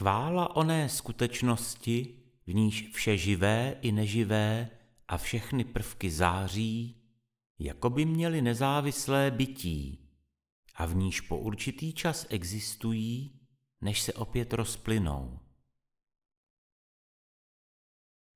Chvála oné skutečnosti, v níž vše živé i neživé a všechny prvky září, jako by měly nezávislé bytí a v níž po určitý čas existují, než se opět rozplynou.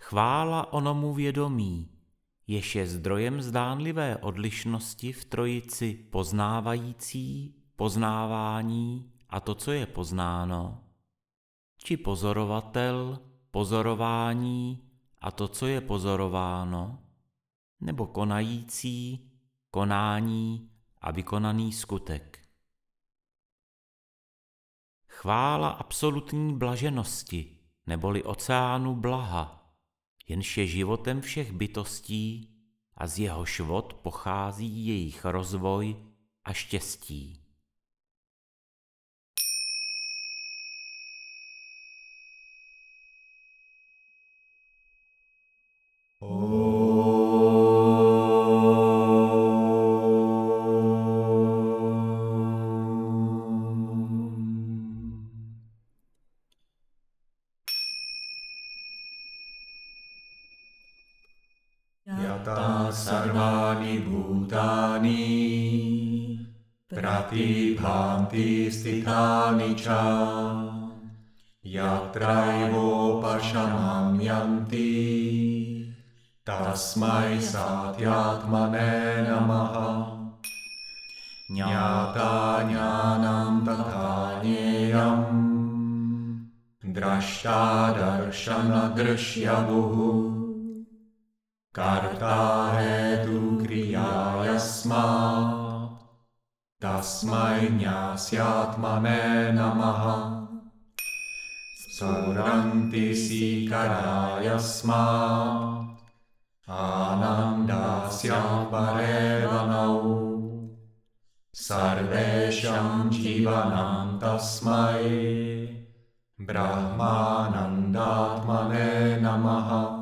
Chvála onomu vědomí, jež je zdrojem zdánlivé odlišnosti v trojici poznávající, poznávání a to, co je poznáno, či pozorovatel, pozorování a to, co je pozorováno, nebo konající, konání a vykonaný skutek. Chvála absolutní blaženosti, neboli oceánu blaha, jenž je životem všech bytostí a z jeho švod pochází jejich rozvoj a štěstí. Yata sarvani bhutani pratibhanti stithani cha yatraivo pashamam yanti tasmai satyatmane namaha. Jnata jnanam tatha jneyam कर्ता तु दुक्रियाय स्म तस्मै न्यास्यात्मने नमः सुरन्ति सीकराय स्मा आनन्दास्य परेरणनौ सर्वेषां जीवनं तस्मै ब्रह्मानन्दात्मने नमः